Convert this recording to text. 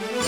Bye.